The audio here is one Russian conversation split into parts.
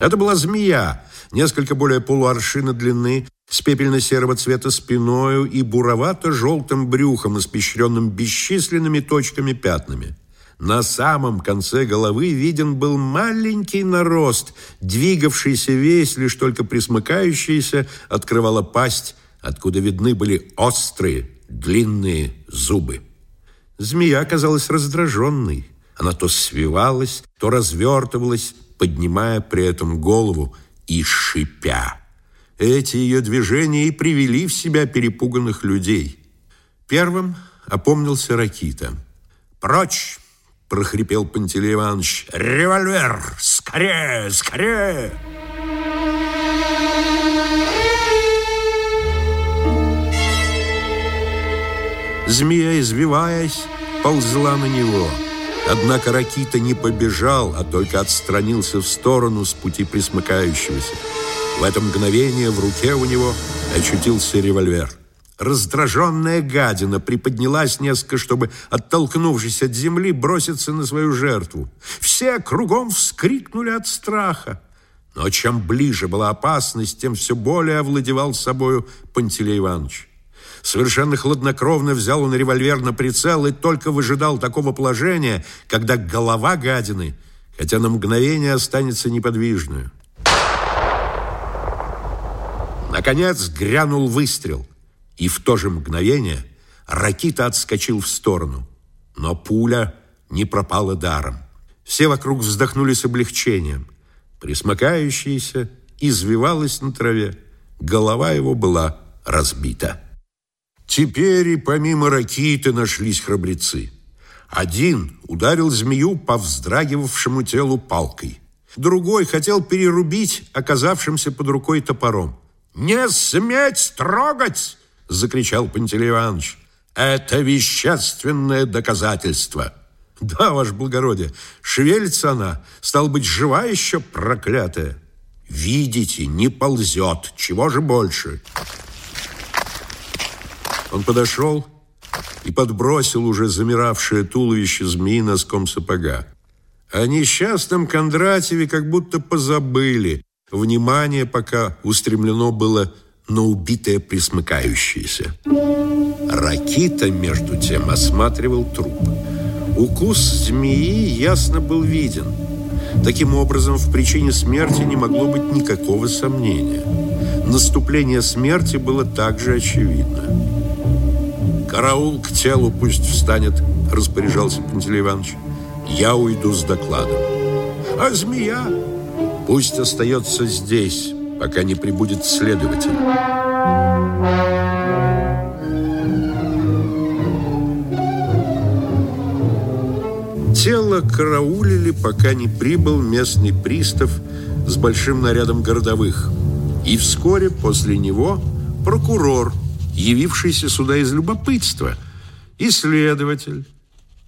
Это была змея, несколько более полуаршина длины, с пепельно-серого цвета спиною и буровато-желтым брюхом, испещренным бесчисленными точками-пятнами. На самом конце головы виден был маленький нарост, двигавшийся весь, лишь только присмыкающийся, открывала пасть, откуда видны были острые, длинные зубы. Змея казалась раздраженной. Она то свивалась, то развертывалась, поднимая при этом голову и шипя. Эти ее движения и привели в себя перепуганных людей. Первым опомнился Ракита. «Прочь!» прохрипел Пантелей Иванович. «Револьвер! Скорее! Скорее!» Змея, извиваясь, ползла на него. Однако Ракита не побежал, а только отстранился в сторону с пути присмыкающегося. В это мгновение в руке у него очутился револьвер. Раздраженная гадина приподнялась несколько, чтобы, оттолкнувшись от земли, броситься на свою жертву. Все кругом вскрикнули от страха. Но чем ближе была опасность, тем все более овладевал собою Пантелей Иванович. Совершенно хладнокровно взял он револьвер на прицел и только выжидал такого положения, когда голова гадины, хотя на мгновение останется неподвижную. Наконец грянул выстрел и в то же мгновение Ракита отскочил в сторону. Но пуля не пропала даром. Все вокруг вздохнули с облегчением. Присмыкающийся извивалась на траве. Голова его была разбита. Теперь и помимо Ракиты нашлись храбрецы. Один ударил змею по вздрагивавшему телу палкой. Другой хотел перерубить оказавшимся под рукой топором. «Не сметь трогать!» закричал Пантелей Иванович. Это вещественное доказательство. Да, ваше благородие, шевелится она, стал быть, жива еще проклятая. Видите, не ползет, чего же больше? Он подошел и подбросил уже замиравшее туловище змеи носком сапога. О несчастном Кондратьеве как будто позабыли. Внимание пока устремлено было но убитое присмыкающееся. Ракита, между тем, осматривал труп. Укус змеи ясно был виден. Таким образом, в причине смерти не могло быть никакого сомнения. Наступление смерти было также очевидно. «Караул к телу пусть встанет», – распоряжался Пантелей Иванович. «Я уйду с докладом». «А змея?» «Пусть остается здесь» пока не прибудет следователь. Тело караулили, пока не прибыл местный пристав с большим нарядом городовых. И вскоре после него прокурор, явившийся сюда из любопытства, и следователь.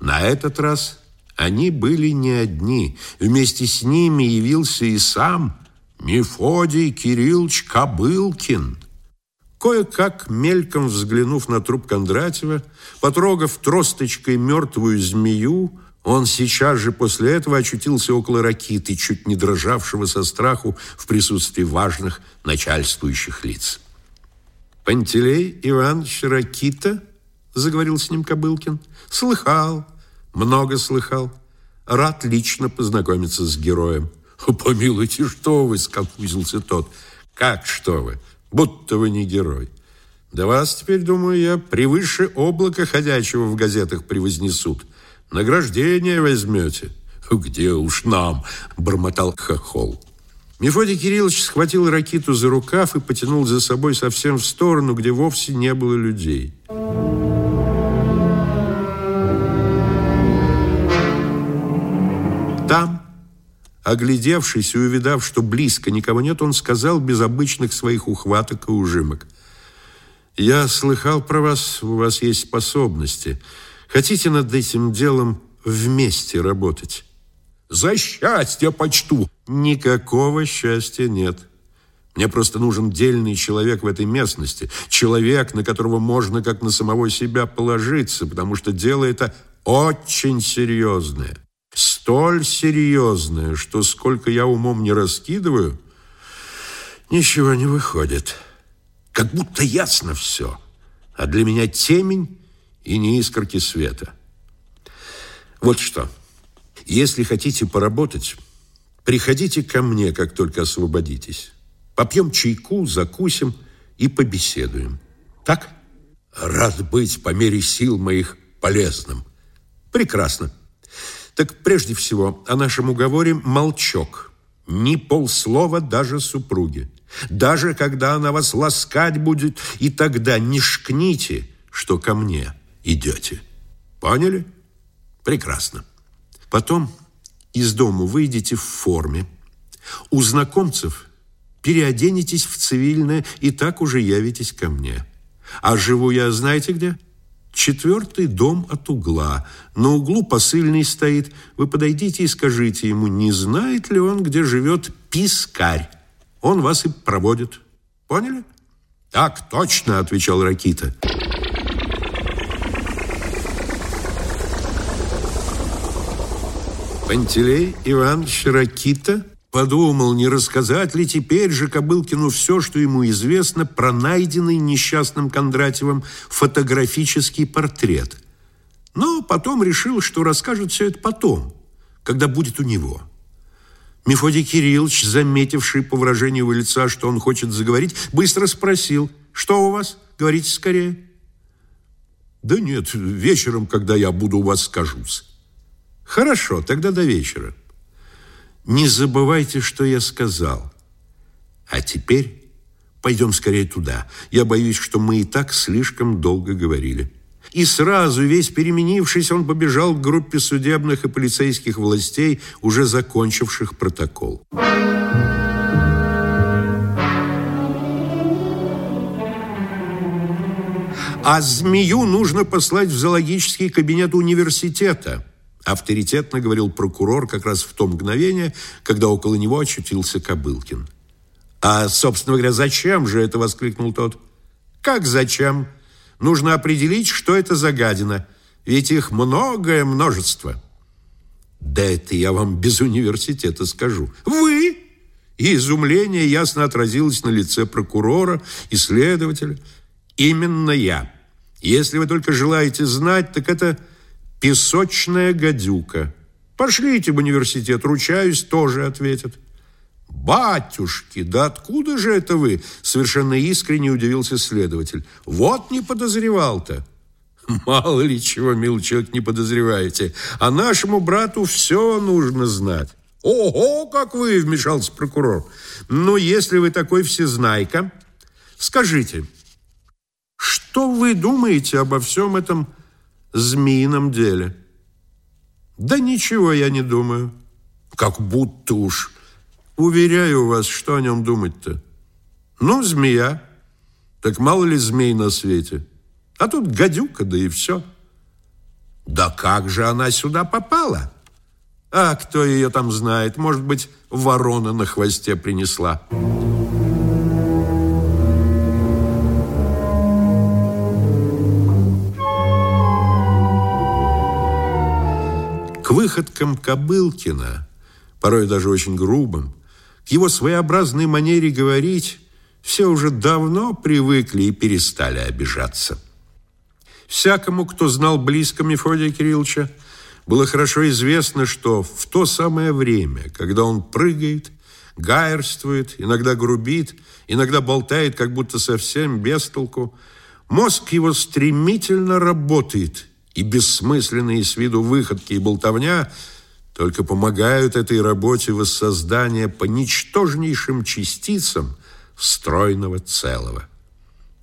На этот раз они были не одни. Вместе с ними явился и сам Мефодий Кириллович Кобылкин. Кое-как, мельком взглянув на труп Кондратьева, потрогав тросточкой мертвую змею, он сейчас же после этого очутился около ракиты, чуть не дрожавшего со страху в присутствии важных начальствующих лиц. «Пантелей Иванович Ракита?» – заговорил с ним Кобылкин. «Слыхал, много слыхал. Рад лично познакомиться с героем. «Помилуйте, что вы!» – сконфузился тот. «Как что вы? Будто вы не герой. Да вас теперь, думаю я, превыше облака ходячего в газетах превознесут. Награждение возьмете». «Где уж нам?» – бормотал хохол. Мефодий Кириллович схватил Ракиту за рукав и потянул за собой совсем в сторону, где вовсе не было людей. Там, Оглядевшись и увидав, что близко никого нет, он сказал без обычных своих ухваток и ужимок. «Я слыхал про вас, у вас есть способности. Хотите над этим делом вместе работать?» «За счастье почту!» «Никакого счастья нет. Мне просто нужен дельный человек в этой местности, человек, на которого можно как на самого себя положиться, потому что дело это очень серьезное». столь серьезное, что сколько я умом не раскидываю, ничего не выходит. Как будто ясно все, а для меня темень и не искорки света. Вот что, если хотите поработать, приходите ко мне, как только освободитесь. Попьем чайку, закусим и побеседуем. Так? Рад быть по мере сил моих полезным. Прекрасно. Так прежде всего о нашем уговоре молчок. Ни полслова даже супруге. Даже когда она вас ласкать будет, и тогда не шкните, что ко мне идете. Поняли? Прекрасно. Потом из дому выйдете в форме. У знакомцев переоденетесь в цивильное и так уже явитесь ко мне. А живу я знаете где? Четвертый дом от угла. На углу посыльный стоит. Вы подойдите и скажите ему, не знает ли он, где живет пискарь. Он вас и проводит. Поняли? Так точно, отвечал Ракита. Пантелей Иванович Ракита подумал, не рассказать ли теперь же Кобылкину все, что ему известно про найденный несчастным Кондратьевым фотографический портрет. Но потом решил, что расскажет все это потом, когда будет у него. Мефодий Кириллович, заметивший по выражению лица, что он хочет заговорить, быстро спросил, что у вас? Говорите скорее. Да нет, вечером, когда я буду у вас, скажусь. Хорошо, тогда до вечера. Не забывайте, что я сказал. А теперь пойдем скорее туда. Я боюсь, что мы и так слишком долго говорили. И сразу, весь переменившись, он побежал к группе судебных и полицейских властей, уже закончивших протокол. А змею нужно послать в зоологический кабинет университета – авторитетно говорил прокурор как раз в то мгновение, когда около него очутился Кобылкин. «А, собственно говоря, зачем же это?» – воскликнул тот. «Как зачем? Нужно определить, что это за гадина, ведь их многое множество». «Да это я вам без университета скажу». «Вы?» И изумление ясно отразилось на лице прокурора и следователя. «Именно я. Если вы только желаете знать, так это Песочная гадюка. Пошлите в университет, ручаюсь, тоже ответят. «Батюшки, да откуда же это вы?» Совершенно искренне удивился следователь. «Вот не подозревал-то». «Мало ли чего, милый человек, не подозреваете. А нашему брату все нужно знать». «Ого, как вы!» – вмешался прокурор. «Ну, если вы такой всезнайка, скажите, что вы думаете обо всем этом змеином деле. Да ничего я не думаю. Как будто уж. Уверяю вас, что о нем думать-то. Ну, змея. Так мало ли змей на свете. А тут гадюка, да и все. Да как же она сюда попала? А кто ее там знает? Может быть, ворона на хвосте принесла. Выходкам Кобылкина, порой даже очень грубым, к его своеобразной манере говорить, все уже давно привыкли и перестали обижаться. Всякому, кто знал близко Мефодия Кирилловича, было хорошо известно, что в то самое время, когда он прыгает, гаерствует, иногда грубит, иногда болтает, как будто совсем без толку, мозг его стремительно работает – и бессмысленные с виду выходки и болтовня только помогают этой работе воссоздания по ничтожнейшим частицам стройного целого.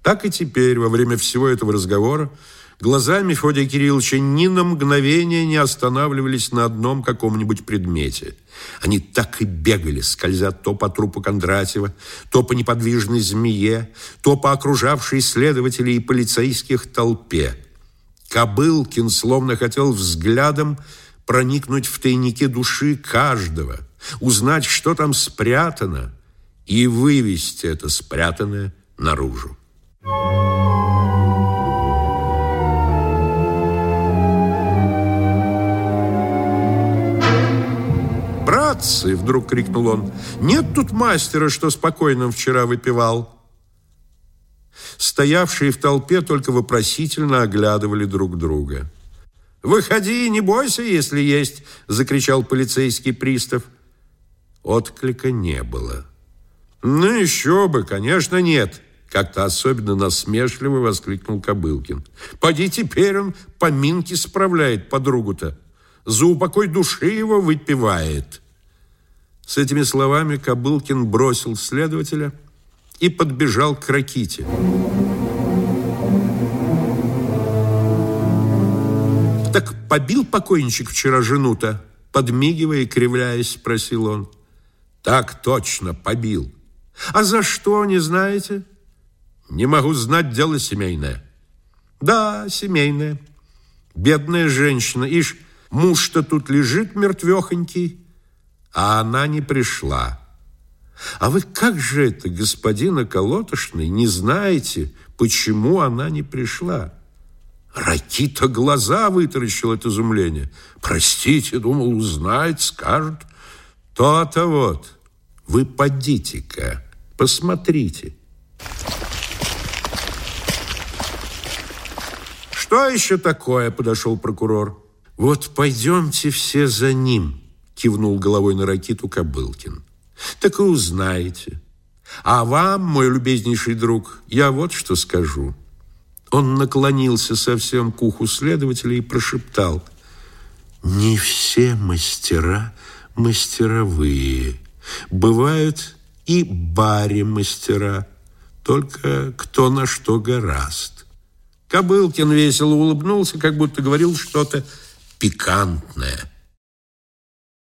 Так и теперь, во время всего этого разговора, глаза Мефодия Кирилловича ни на мгновение не останавливались на одном каком-нибудь предмете. Они так и бегали, скользя то по трупу Кондратьева, то по неподвижной змее, то по окружавшей следователей и полицейских толпе. Кобылкин словно хотел взглядом проникнуть в тайники души каждого, узнать, что там спрятано, и вывести это спрятанное наружу. братцы!» Вдруг крикнул он. «Нет тут мастера, что спокойно вчера выпивал!» Стоявшие в толпе только вопросительно оглядывали друг друга. «Выходи, не бойся, если есть!» – закричал полицейский пристав. Отклика не было. «Ну еще бы, конечно, нет!» Как-то особенно насмешливо воскликнул Кобылкин. «Поди теперь он поминки справляет подругу-то. За упокой души его выпивает». С этими словами Кобылкин бросил следователя и подбежал к Раките. «Так побил покойничек вчера жену-то?» Подмигивая и кривляясь, спросил он. «Так точно, побил. А за что, не знаете?» «Не могу знать, дело семейное». «Да, семейное. Бедная женщина. Ишь, муж-то тут лежит мертвехонький, а она не пришла». А вы как же это, господин околотошный, не знаете, почему она не пришла? Ракита глаза вытаращил от изумления. Простите, думал, узнает, скажет. То-то вот. Вы подите-ка, посмотрите. Что еще такое? Подошел прокурор. Вот пойдемте все за ним, кивнул головой на Ракиту Кобылкин. Так и узнаете. А вам, мой любезнейший друг, я вот что скажу. Он наклонился совсем к уху следователя и прошептал. Не все мастера мастеровые. Бывают и баре-мастера, только кто на что гораст. Кобылкин весело улыбнулся, как будто говорил что-то пикантное –